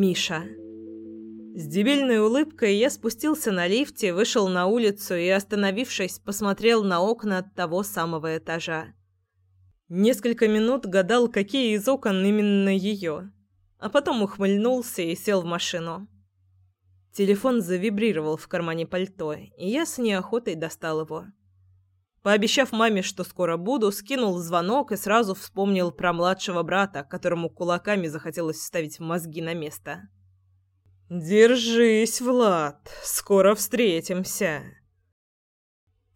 Миша. С дебильной улыбкой я спустился на лифте, вышел на улицу и, остановившись, посмотрел на окна того самого этажа. Несколько минут гадал, какие из окон именно ее, а потом ухмыльнулся и сел в машину. Телефон завибрировал в кармане пальто, и я с неохотой достал его. Пообещав маме, что скоро буду, скинул звонок и сразу вспомнил про младшего брата, которому кулаками захотелось вставить мозги на место. «Держись, Влад, скоро встретимся!»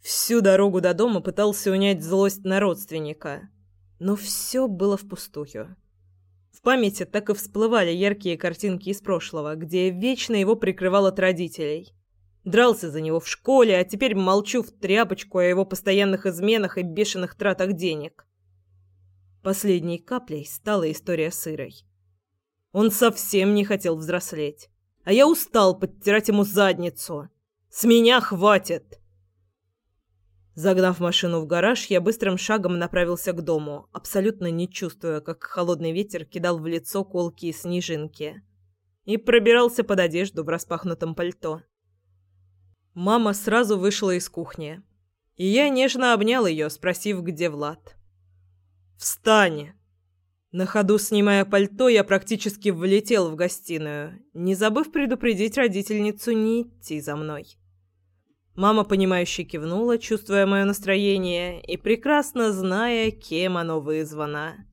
Всю дорогу до дома пытался унять злость на родственника, но все было впустую. В памяти так и всплывали яркие картинки из прошлого, где вечно его прикрывал от родителей. Дрался за него в школе, а теперь молчу в тряпочку о его постоянных изменах и бешеных тратах денег. Последней каплей стала история с Ирой. Он совсем не хотел взрослеть, а я устал подтирать ему задницу. С меня хватит. Загнав машину в гараж, я быстрым шагом направился к дому, абсолютно не чувствуя, как холодный ветер кидал в лицо колки и снежинки, и пробирался под одежду в распахнутом пальто. Мама сразу вышла из кухни, и я нежно обнял ее, спросив, где Влад. «Встань!» На ходу, снимая пальто, я практически влетел в гостиную, не забыв предупредить родительницу не идти за мной. Мама, понимающе кивнула, чувствуя мое настроение и прекрасно зная, кем оно вызвано.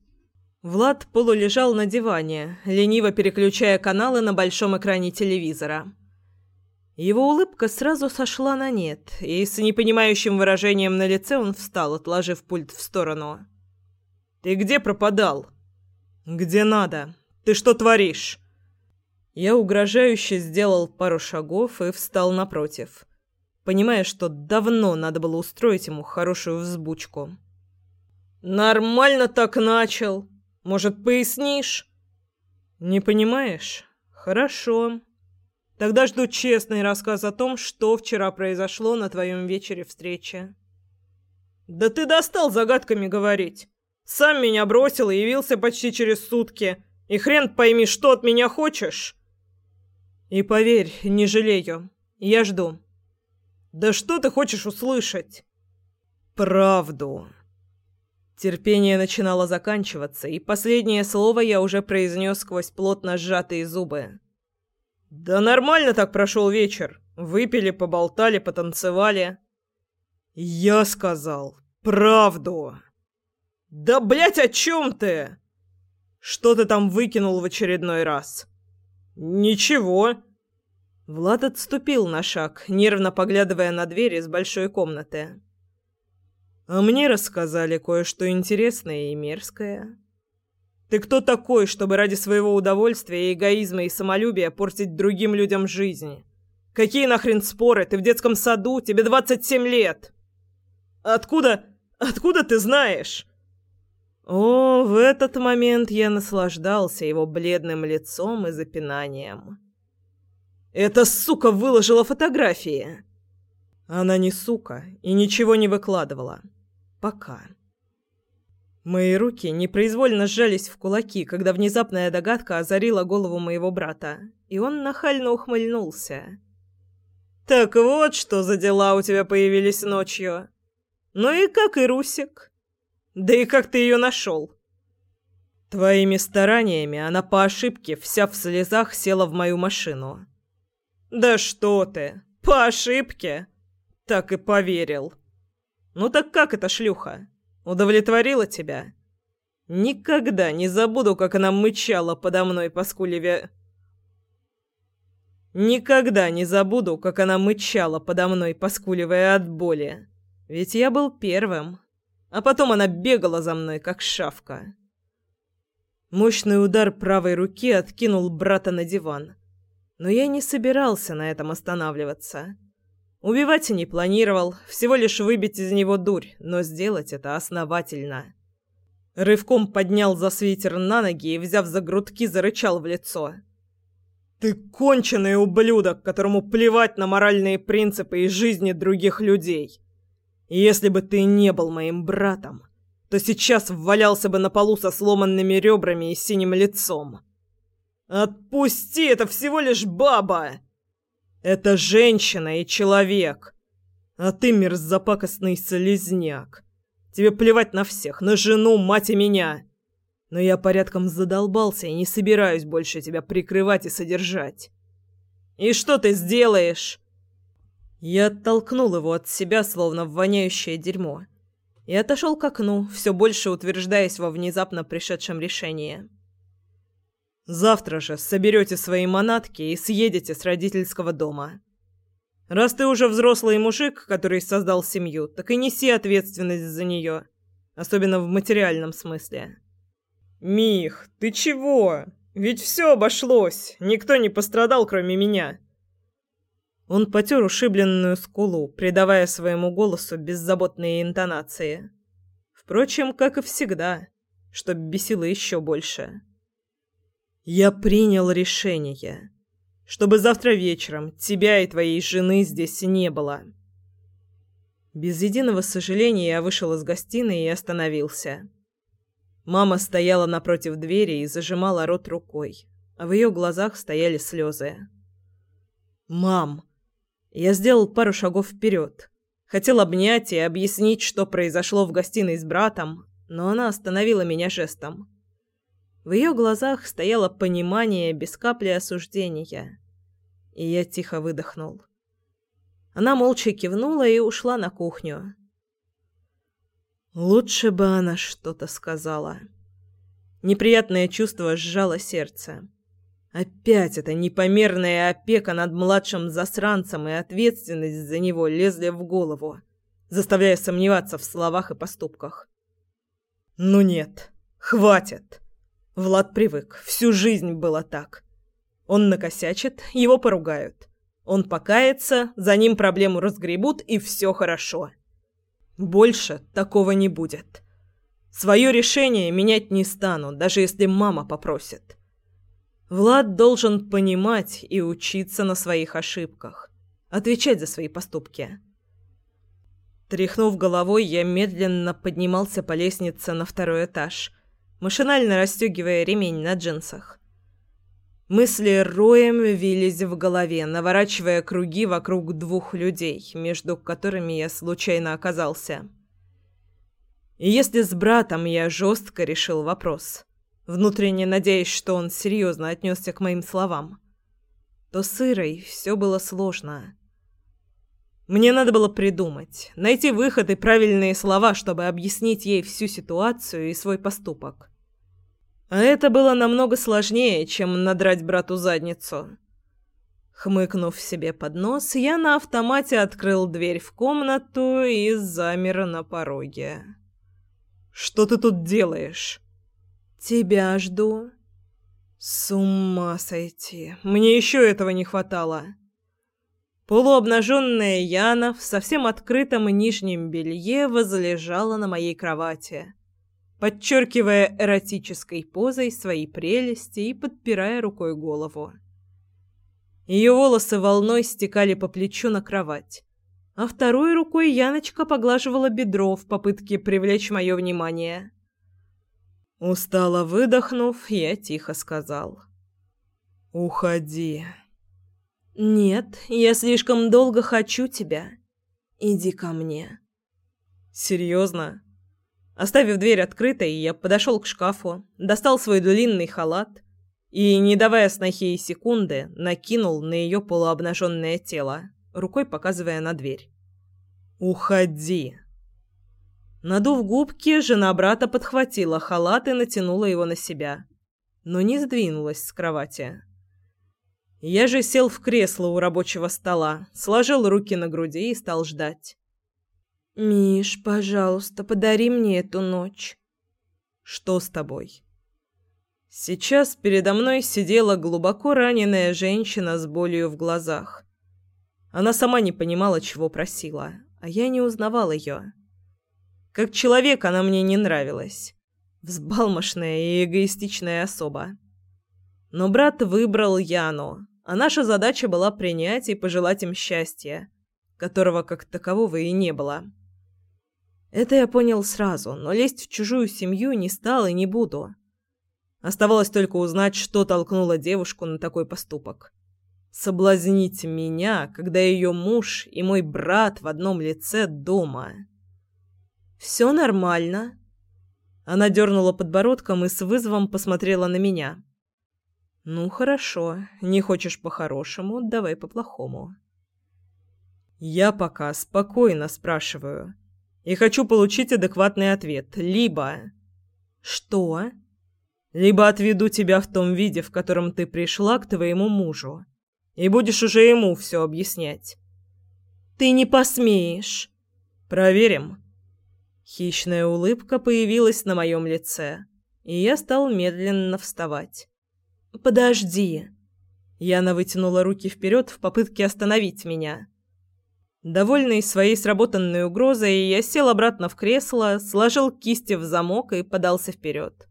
Влад полулежал на диване, лениво переключая каналы на большом экране телевизора. Его улыбка сразу сошла на нет, и с непонимающим выражением на лице он встал, отложив пульт в сторону. «Ты где пропадал?» «Где надо? Ты что творишь?» Я угрожающе сделал пару шагов и встал напротив понимая, что давно надо было устроить ему хорошую взбучку. «Нормально так начал. Может, пояснишь?» «Не понимаешь? Хорошо. Тогда жду честный рассказ о том, что вчера произошло на твоем вечере встречи». «Да ты достал загадками говорить. Сам меня бросил и явился почти через сутки. И хрен пойми, что от меня хочешь». «И поверь, не жалею. Я жду». Да что ты хочешь услышать? Правду. Терпение начинало заканчиваться, и последнее слово я уже произнес сквозь плотно сжатые зубы. Да нормально так прошел вечер. Выпили, поболтали, потанцевали. Я сказал правду. Да, блять, о чем ты? Что ты там выкинул в очередной раз? Ничего. Влад отступил на шаг, нервно поглядывая на дверь из большой комнаты. «А мне рассказали кое-что интересное и мерзкое. Ты кто такой, чтобы ради своего удовольствия, эгоизма и самолюбия портить другим людям жизнь? Какие нахрен споры? Ты в детском саду, тебе 27 лет!» «Откуда... откуда ты знаешь?» О, в этот момент я наслаждался его бледным лицом и запинанием. Эта сука выложила фотографии. Она не сука и ничего не выкладывала. Пока. Мои руки непроизвольно сжались в кулаки, когда внезапная догадка озарила голову моего брата, и он нахально ухмыльнулся. «Так вот, что за дела у тебя появились ночью. Ну и как и Русик? Да и как ты ее нашел?» «Твоими стараниями она по ошибке вся в слезах села в мою машину. «Да что ты! По ошибке!» Так и поверил. «Ну так как эта шлюха? Удовлетворила тебя?» «Никогда не забуду, как она мычала подо мной, поскуливе...» Никогда не забуду, как она мычала подо мной, поскуливая от боли. Ведь я был первым. А потом она бегала за мной, как шавка. Мощный удар правой руки откинул брата на диван. Но я не собирался на этом останавливаться. Убивать и не планировал, всего лишь выбить из него дурь, но сделать это основательно. Рывком поднял за свитер на ноги и, взяв за грудки, зарычал в лицо. «Ты конченый ублюдок, которому плевать на моральные принципы и жизни других людей. Если бы ты не был моим братом, то сейчас валялся бы на полу со сломанными ребрами и синим лицом». Отпусти, это всего лишь баба. Это женщина и человек. А ты мерзопакостный слезняк. Тебе плевать на всех, на жену, мать и меня. Но я порядком задолбался и не собираюсь больше тебя прикрывать и содержать. И что ты сделаешь? Я оттолкнул его от себя, словно воняющее дерьмо, и отошел к окну, все больше утверждаясь во внезапно пришедшем решении. Завтра же соберете свои манатки и съедете с родительского дома. Раз ты уже взрослый мужик, который создал семью, так и неси ответственность за нее, особенно в материальном смысле. Мих, ты чего? Ведь все обошлось, никто не пострадал, кроме меня. Он потер ушибленную скулу, придавая своему голосу беззаботные интонации. Впрочем, как и всегда, что бесило еще больше. Я принял решение, чтобы завтра вечером тебя и твоей жены здесь не было. Без единого сожаления я вышел из гостиной и остановился. Мама стояла напротив двери и зажимала рот рукой, а в ее глазах стояли слезы. «Мам!» Я сделал пару шагов вперед. Хотел обнять и объяснить, что произошло в гостиной с братом, но она остановила меня жестом. В ее глазах стояло понимание без капли осуждения. И я тихо выдохнул. Она молча кивнула и ушла на кухню. Лучше бы она что-то сказала. Неприятное чувство сжало сердце. Опять эта непомерная опека над младшим засранцем и ответственность за него лезли в голову, заставляя сомневаться в словах и поступках. «Ну нет, хватит!» Влад привык, всю жизнь было так. Он накосячит, его поругают. Он покается, за ним проблему разгребут, и все хорошо. Больше такого не будет. Свое решение менять не стану, даже если мама попросит. Влад должен понимать и учиться на своих ошибках, отвечать за свои поступки. Тряхнув головой, я медленно поднимался по лестнице на второй этаж – машинально расстегивая ремень на джинсах. Мысли роем вились в голове, наворачивая круги вокруг двух людей, между которыми я случайно оказался. И если с братом я жестко решил вопрос, внутренне надеясь, что он серьезно отнесся к моим словам, то с Ирой все было сложно. Мне надо было придумать, найти выход и правильные слова, чтобы объяснить ей всю ситуацию и свой поступок. А это было намного сложнее, чем надрать брату задницу. Хмыкнув себе под нос, я на автомате открыл дверь в комнату и замер на пороге. «Что ты тут делаешь?» «Тебя жду». «С ума сойти! Мне еще этого не хватало!» Полуобнаженная Яна в совсем открытом нижнем белье возлежала на моей кровати подчеркивая эротической позой свои прелести и подпирая рукой голову. Ее волосы волной стекали по плечу на кровать, а второй рукой Яночка поглаживала бедро в попытке привлечь мое внимание. Устало выдохнув, я тихо сказал. «Уходи». «Нет, я слишком долго хочу тебя. Иди ко мне». «Серьезно?» Оставив дверь открытой, я подошел к шкафу, достал свой длинный халат и, не давая снохе и секунды, накинул на ее полуобнаженное тело, рукой показывая на дверь. «Уходи!» Надув губки, жена брата подхватила халат и натянула его на себя, но не сдвинулась с кровати. Я же сел в кресло у рабочего стола, сложил руки на груди и стал ждать. «Миш, пожалуйста, подари мне эту ночь». «Что с тобой?» Сейчас передо мной сидела глубоко раненая женщина с болью в глазах. Она сама не понимала, чего просила, а я не узнавал ее. Как человек она мне не нравилась. Взбалмошная и эгоистичная особа. Но брат выбрал Яну, а наша задача была принять и пожелать им счастья, которого как такового и не было. Это я понял сразу, но лезть в чужую семью не стал и не буду. Оставалось только узнать, что толкнуло девушку на такой поступок. Соблазнить меня, когда ее муж и мой брат в одном лице дома. «Все нормально». Она дернула подбородком и с вызовом посмотрела на меня. «Ну, хорошо. Не хочешь по-хорошему, давай по-плохому». «Я пока спокойно спрашиваю. И хочу получить адекватный ответ. Либо...» «Что?» «Либо отведу тебя в том виде, в котором ты пришла к твоему мужу, и будешь уже ему все объяснять». «Ты не посмеешь». «Проверим». Хищная улыбка появилась на моем лице, и я стал медленно вставать. «Подожди!» Яна вытянула руки вперед в попытке остановить меня. Довольный своей сработанной угрозой, я сел обратно в кресло, сложил кисти в замок и подался вперед,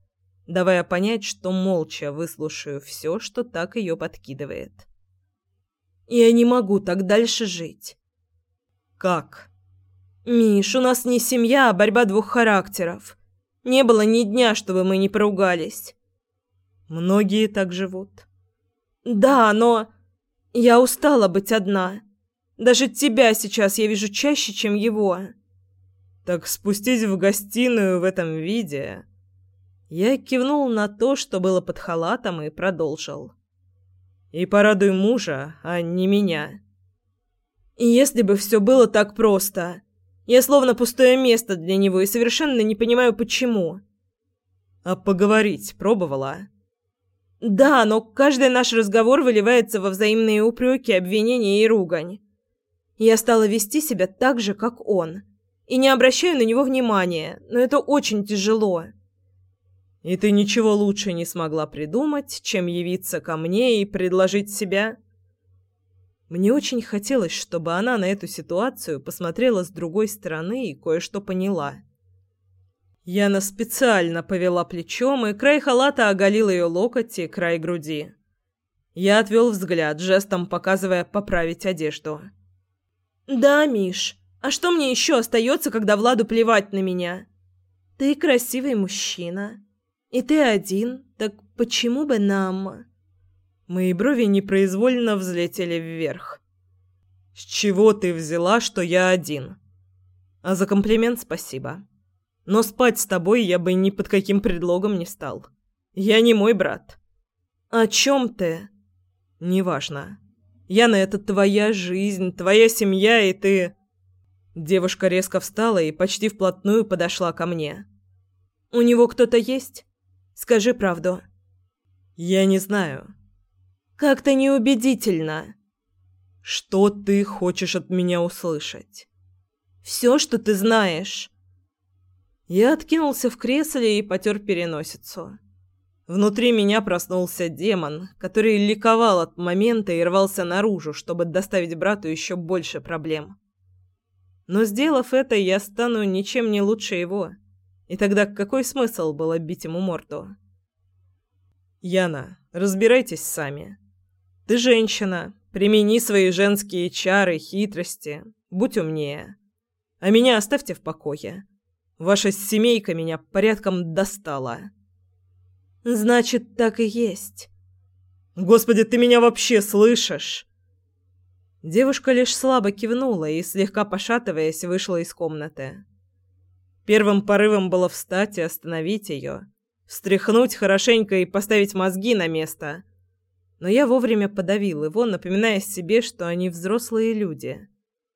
давая понять, что молча выслушаю все, что так ее подкидывает. «Я не могу так дальше жить». «Как?» «Миш, у нас не семья, а борьба двух характеров. Не было ни дня, чтобы мы не поругались». Многие так живут. Да, но я устала быть одна. Даже тебя сейчас я вижу чаще, чем его. Так спустись в гостиную в этом виде. Я кивнул на то, что было под халатом, и продолжил. И порадуй мужа, а не меня. И если бы все было так просто. Я словно пустое место для него и совершенно не понимаю, почему. А поговорить пробовала? Да, но каждый наш разговор выливается во взаимные упреки, обвинения и ругань. Я стала вести себя так же, как он. И не обращаю на него внимания, но это очень тяжело. И ты ничего лучше не смогла придумать, чем явиться ко мне и предложить себя? Мне очень хотелось, чтобы она на эту ситуацию посмотрела с другой стороны и кое-что поняла. Яна специально повела плечом, и край халата оголил ее локоть и край груди. Я отвел взгляд, жестом показывая поправить одежду. «Да, Миш, а что мне еще остается, когда Владу плевать на меня? Ты красивый мужчина, и ты один, так почему бы нам...» Мои брови непроизвольно взлетели вверх. «С чего ты взяла, что я один?» «А за комплимент спасибо». Но спать с тобой я бы ни под каким предлогом не стал. Я не мой брат. О чем ты? Неважно. Яна, это твоя жизнь, твоя семья, и ты... Девушка резко встала и почти вплотную подошла ко мне. У него кто-то есть? Скажи правду. Я не знаю. Как-то неубедительно. Что ты хочешь от меня услышать? Все, что ты знаешь. Я откинулся в кресле и потер переносицу. Внутри меня проснулся демон, который ликовал от момента и рвался наружу, чтобы доставить брату еще больше проблем. Но сделав это, я стану ничем не лучше его. И тогда какой смысл было бить ему морду? Яна, разбирайтесь сами. Ты женщина, примени свои женские чары, хитрости, будь умнее. А меня оставьте в покое. Ваша семейка меня порядком достала. Значит, так и есть. Господи, ты меня вообще слышишь? Девушка лишь слабо кивнула и, слегка пошатываясь, вышла из комнаты. Первым порывом было встать и остановить ее, встряхнуть хорошенько и поставить мозги на место. Но я вовремя подавил его, напоминая себе, что они взрослые люди,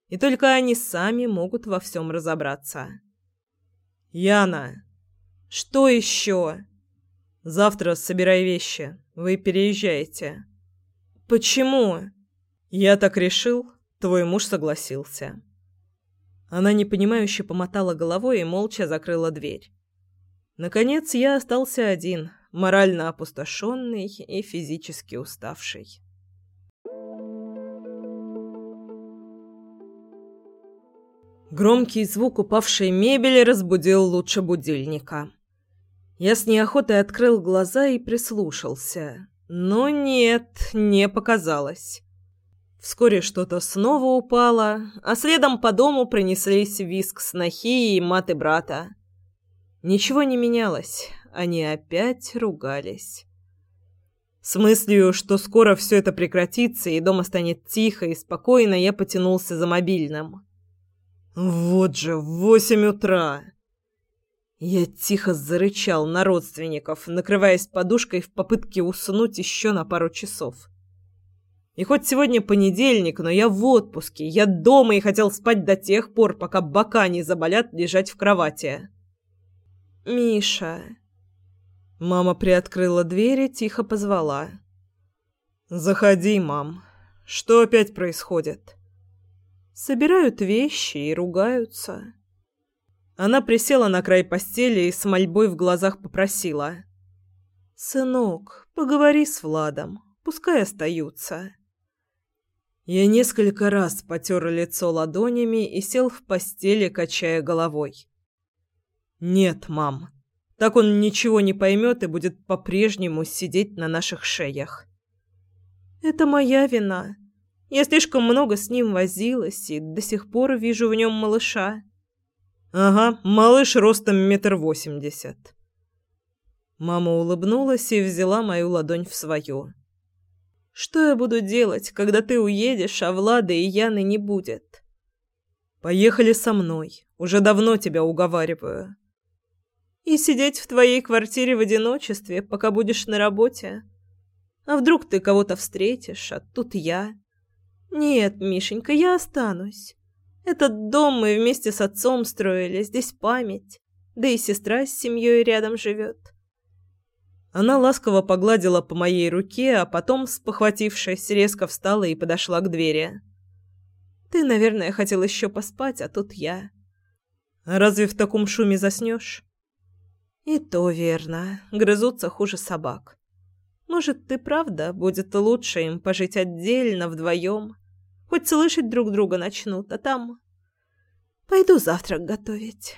и только они сами могут во всем разобраться. «Яна!» «Что еще?» «Завтра собирай вещи. Вы переезжаете». «Почему?» «Я так решил. Твой муж согласился». Она непонимающе помотала головой и молча закрыла дверь. Наконец я остался один, морально опустошенный и физически уставший. Громкий звук упавшей мебели разбудил лучше будильника. Я с неохотой открыл глаза и прислушался. Но нет, не показалось. Вскоре что-то снова упало, а следом по дому пронеслись виск снохи и маты брата. Ничего не менялось. они опять ругались. С мыслью, что скоро все это прекратится и дома станет тихо и спокойно, я потянулся за мобильным. Вот же, в восемь утра. Я тихо зарычал на родственников, накрываясь подушкой в попытке уснуть еще на пару часов. И хоть сегодня понедельник, но я в отпуске, я дома и хотел спать до тех пор, пока бока не заболят лежать в кровати. «Миша...» Мама приоткрыла дверь и тихо позвала. «Заходи, мам. Что опять происходит?» «Собирают вещи и ругаются». Она присела на край постели и с мольбой в глазах попросила. «Сынок, поговори с Владом, пускай остаются». Я несколько раз потер лицо ладонями и сел в постели, качая головой. «Нет, мам, так он ничего не поймет и будет по-прежнему сидеть на наших шеях». «Это моя вина. Я слишком много с ним возилась и до сих пор вижу в нем малыша». «Ага, малыш ростом метр восемьдесят». Мама улыбнулась и взяла мою ладонь в свою. Что я буду делать, когда ты уедешь, а Влада и Яны не будет? Поехали со мной. Уже давно тебя уговариваю. И сидеть в твоей квартире в одиночестве, пока будешь на работе? А вдруг ты кого-то встретишь, а тут я? Нет, Мишенька, я останусь. Этот дом мы вместе с отцом строили, здесь память. Да и сестра с семьей рядом живет. Она ласково погладила по моей руке, а потом, спохватившись, резко встала и подошла к двери. «Ты, наверное, хотел еще поспать, а тут я». «Разве в таком шуме заснешь?» «И то верно. Грызутся хуже собак. Может, ты правда, будет лучше им пожить отдельно, вдвоем. Хоть слышать друг друга начнут, а там... Пойду завтрак готовить».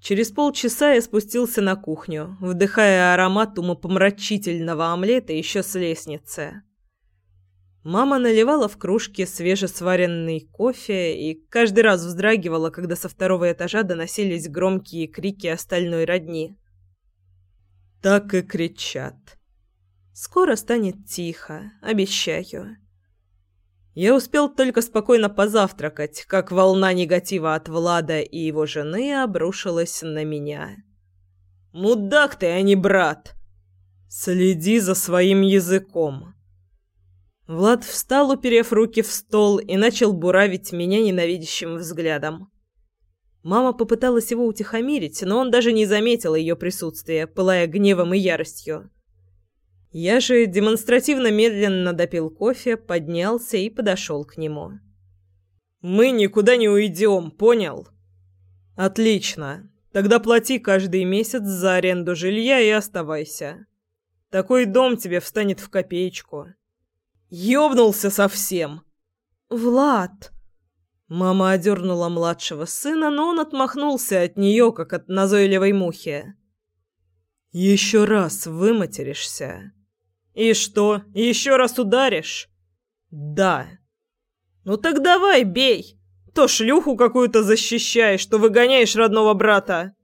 Через полчаса я спустился на кухню, вдыхая аромат умопомрачительного омлета еще с лестницы. Мама наливала в кружки свежесваренный кофе и каждый раз вздрагивала, когда со второго этажа доносились громкие крики остальной родни. Так и кричат. «Скоро станет тихо, обещаю». Я успел только спокойно позавтракать, как волна негатива от Влада и его жены обрушилась на меня. «Мудак ты, а не брат! Следи за своим языком!» Влад встал, уперев руки в стол, и начал буравить меня ненавидящим взглядом. Мама попыталась его утихомирить, но он даже не заметил ее присутствия, пылая гневом и яростью. Я же демонстративно медленно допил кофе, поднялся и подошел к нему. «Мы никуда не уйдем, понял?» «Отлично. Тогда плати каждый месяц за аренду жилья и оставайся. Такой дом тебе встанет в копеечку». «Ёбнулся совсем!» «Влад!» Мама одернула младшего сына, но он отмахнулся от нее, как от назойливой мухи. «Еще раз выматеришься, «И что, еще раз ударишь?» «Да». «Ну так давай, бей! То шлюху какую-то защищаешь, то выгоняешь родного брата!»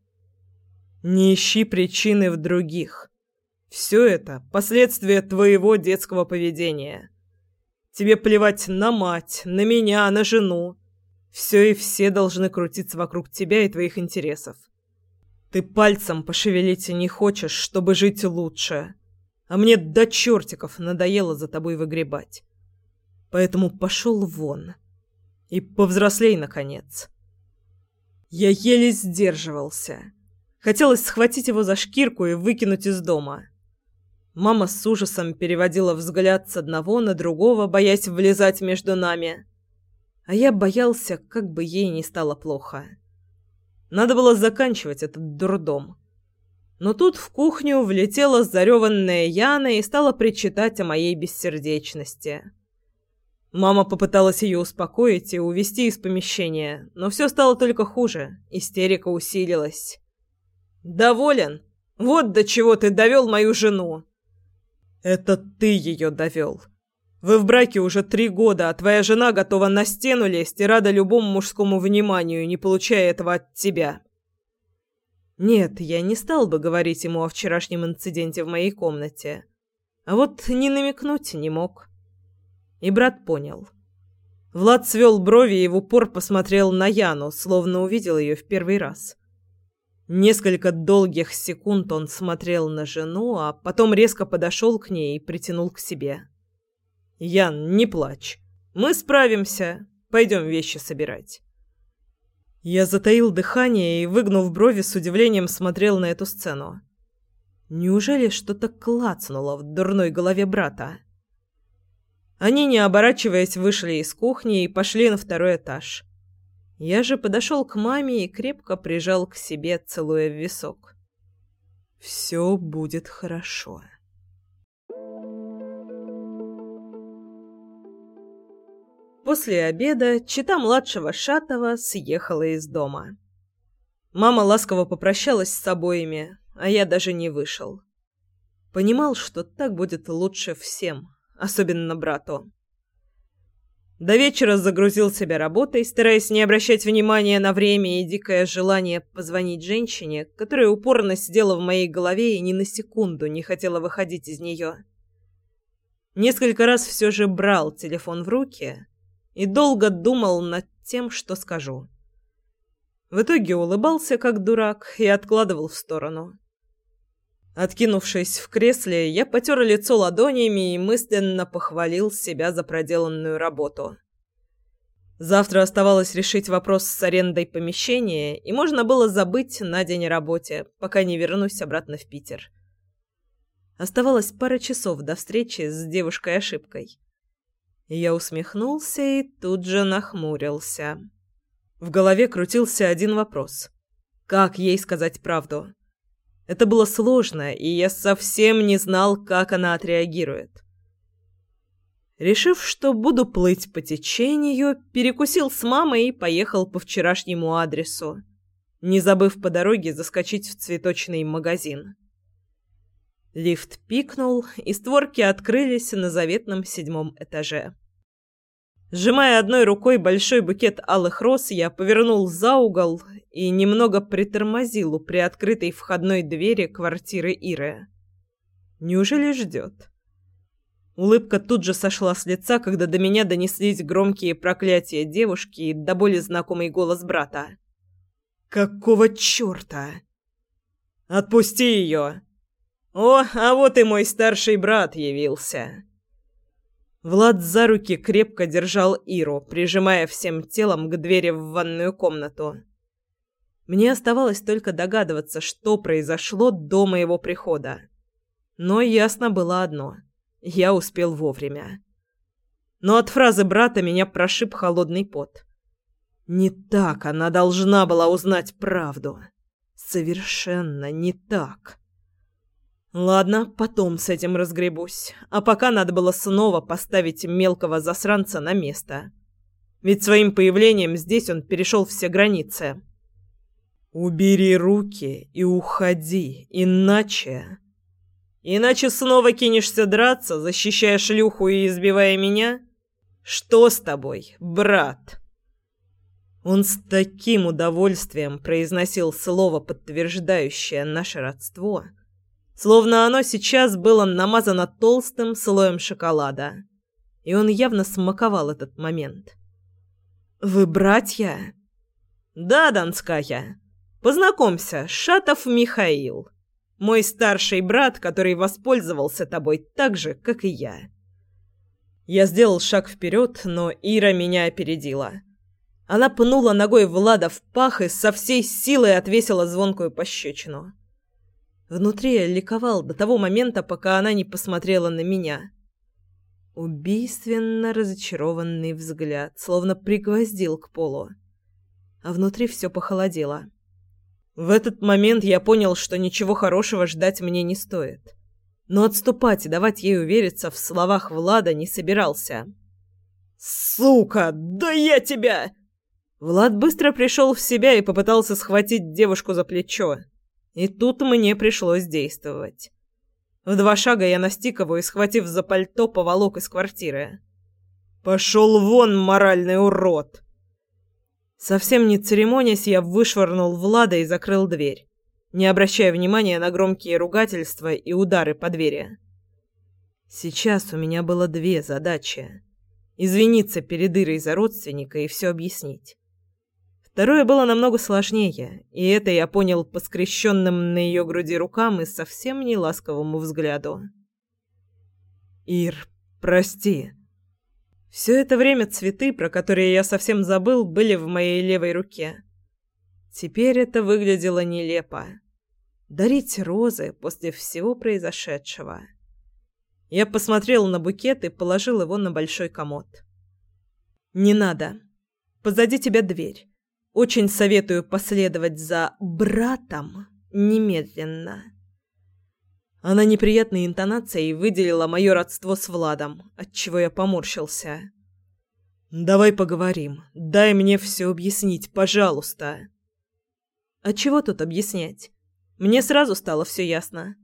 «Не ищи причины в других. Все это – последствия твоего детского поведения. Тебе плевать на мать, на меня, на жену. Все и все должны крутиться вокруг тебя и твоих интересов. Ты пальцем пошевелить не хочешь, чтобы жить лучше» а мне до чертиков надоело за тобой выгребать. Поэтому пошел вон. И повзрослей, наконец. Я еле сдерживался. Хотелось схватить его за шкирку и выкинуть из дома. Мама с ужасом переводила взгляд с одного на другого, боясь влезать между нами. А я боялся, как бы ей не стало плохо. Надо было заканчивать этот дурдом. Но тут в кухню влетела зареванная Яна и стала причитать о моей бессердечности. Мама попыталась ее успокоить и увести из помещения, но все стало только хуже, истерика усилилась. «Доволен? Вот до чего ты довел мою жену!» «Это ты ее довел. Вы в браке уже три года, а твоя жена готова на стену лезть и рада любому мужскому вниманию, не получая этого от тебя». Нет, я не стал бы говорить ему о вчерашнем инциденте в моей комнате. А вот не намекнуть не мог. И брат понял. Влад свел брови и в упор посмотрел на Яну, словно увидел ее в первый раз. Несколько долгих секунд он смотрел на жену, а потом резко подошел к ней и притянул к себе. «Ян, не плачь. Мы справимся. Пойдем вещи собирать». Я затаил дыхание и, выгнув брови, с удивлением смотрел на эту сцену. Неужели что-то клацнуло в дурной голове брата? Они, не оборачиваясь, вышли из кухни и пошли на второй этаж. Я же подошел к маме и крепко прижал к себе, целуя в висок. «Все будет хорошо». После обеда чита младшего Шатова съехала из дома. Мама ласково попрощалась с обоими, а я даже не вышел. Понимал, что так будет лучше всем, особенно брату. До вечера загрузил себя работой, стараясь не обращать внимания на время и дикое желание позвонить женщине, которая упорно сидела в моей голове и ни на секунду не хотела выходить из нее. Несколько раз все же брал телефон в руки и долго думал над тем, что скажу. В итоге улыбался как дурак и откладывал в сторону. Откинувшись в кресле, я потер лицо ладонями и мысленно похвалил себя за проделанную работу. Завтра оставалось решить вопрос с арендой помещения, и можно было забыть на день работе, пока не вернусь обратно в Питер. Оставалось пара часов до встречи с девушкой-ошибкой. Я усмехнулся и тут же нахмурился. В голове крутился один вопрос. Как ей сказать правду? Это было сложно, и я совсем не знал, как она отреагирует. Решив, что буду плыть по течению, перекусил с мамой и поехал по вчерашнему адресу, не забыв по дороге заскочить в цветочный магазин. Лифт пикнул, и створки открылись на заветном седьмом этаже. Сжимая одной рукой большой букет алых роз, я повернул за угол и немного притормозил у приоткрытой входной двери квартиры Иры. Неужели ждет? Улыбка тут же сошла с лица, когда до меня донеслись громкие проклятия девушки и до боли знакомый голос брата. «Какого черта?» «Отпусти ее!» «О, а вот и мой старший брат явился!» Влад за руки крепко держал Иру, прижимая всем телом к двери в ванную комнату. Мне оставалось только догадываться, что произошло до моего прихода. Но ясно было одно — я успел вовремя. Но от фразы брата меня прошиб холодный пот. Не так она должна была узнать правду. Совершенно не так. Ладно, потом с этим разгребусь. А пока надо было снова поставить мелкого засранца на место. Ведь своим появлением здесь он перешел все границы. «Убери руки и уходи, иначе...» «Иначе снова кинешься драться, защищая шлюху и избивая меня? Что с тобой, брат?» Он с таким удовольствием произносил слово, подтверждающее наше родство, словно оно сейчас было намазано толстым слоем шоколада. И он явно смаковал этот момент. «Вы братья?» «Да, Донская. Познакомься, Шатов Михаил. Мой старший брат, который воспользовался тобой так же, как и я». Я сделал шаг вперед, но Ира меня опередила. Она пнула ногой Влада в пах и со всей силой отвесила звонкую пощечину. Внутри я ликовал до того момента, пока она не посмотрела на меня. Убийственно разочарованный взгляд, словно пригвоздил к полу. А внутри все похолодело. В этот момент я понял, что ничего хорошего ждать мне не стоит. Но отступать и давать ей увериться в словах Влада не собирался. «Сука! Да я тебя!» Влад быстро пришел в себя и попытался схватить девушку за плечо. И тут мне пришлось действовать. В два шага я настиг его и, схватив за пальто, поволок из квартиры. «Пошел вон, моральный урод!» Совсем не церемонясь, я вышвырнул Влада и закрыл дверь. не обращая внимания на громкие ругательства и удары по двери. Сейчас у меня было две задачи. Извиниться перед Ирой за родственника и все объяснить. Второе было намного сложнее, и это я понял по скрещенным на ее груди рукам и совсем не ласковому взгляду. «Ир, прости». Все это время цветы, про которые я совсем забыл, были в моей левой руке. Теперь это выглядело нелепо. Дарить розы после всего произошедшего. Я посмотрел на букет и положил его на большой комод. «Не надо. Позади тебя дверь. Очень советую последовать за братом немедленно». Она неприятной интонацией выделила мое родство с Владом, отчего я поморщился. «Давай поговорим. Дай мне все объяснить, пожалуйста». «А чего тут объяснять? Мне сразу стало все ясно.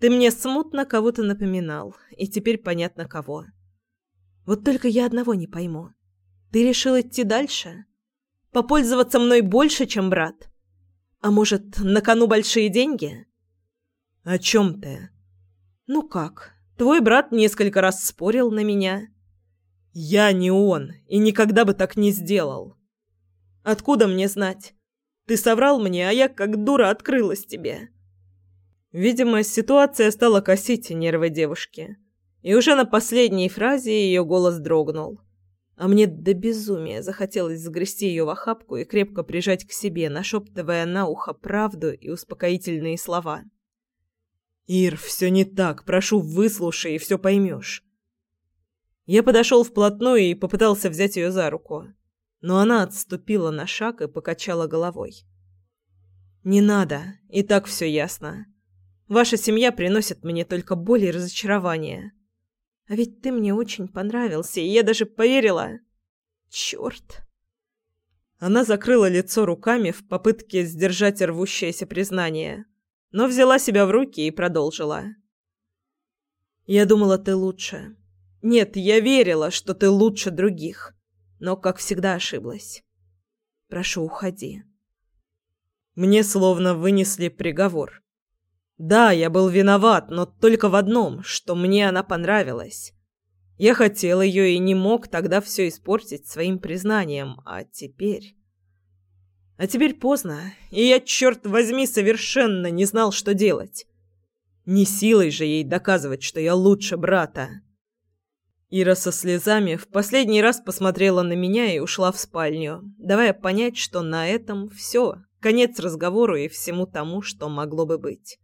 Ты мне смутно кого-то напоминал, и теперь понятно кого. Вот только я одного не пойму. Ты решил идти дальше? Попользоваться мной больше, чем брат? А может, на кону большие деньги?» «О чем ты?» «Ну как? Твой брат несколько раз спорил на меня». «Я не он, и никогда бы так не сделал». «Откуда мне знать? Ты соврал мне, а я как дура открылась тебе». Видимо, ситуация стала косить нервы девушки. И уже на последней фразе ее голос дрогнул. А мне до безумия захотелось загрести ее в охапку и крепко прижать к себе, нашептывая на ухо правду и успокоительные слова. «Ир, все не так. Прошу, выслушай, и все поймешь». Я подошел вплотную и попытался взять ее за руку, но она отступила на шаг и покачала головой. «Не надо, и так все ясно. Ваша семья приносит мне только боль и разочарование. А ведь ты мне очень понравился, и я даже поверила. Черт!» Она закрыла лицо руками в попытке сдержать рвущееся признание но взяла себя в руки и продолжила. «Я думала, ты лучше. Нет, я верила, что ты лучше других, но, как всегда, ошиблась. Прошу, уходи». Мне словно вынесли приговор. Да, я был виноват, но только в одном, что мне она понравилась. Я хотел ее и не мог тогда все испортить своим признанием, а теперь... А теперь поздно, и я, черт возьми, совершенно не знал, что делать. Не силой же ей доказывать, что я лучше брата. Ира со слезами в последний раз посмотрела на меня и ушла в спальню, давая понять, что на этом все, конец разговору и всему тому, что могло бы быть.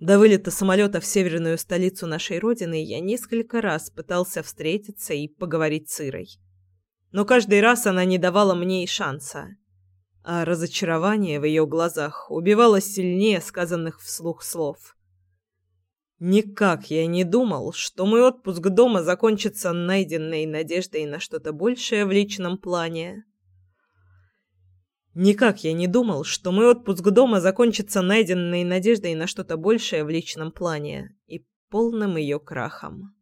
До вылета самолета в северную столицу нашей родины я несколько раз пытался встретиться и поговорить с Ирой но каждый раз она не давала мне и шанса. А разочарование в ее глазах убивало сильнее сказанных вслух слов. Никак я не думал, что мой отпуск дома закончится найденной надеждой на что-то большее в личном плане. Никак я не думал, что мой отпуск дома закончится найденной надеждой на что-то большее в личном плане и полным ее крахом.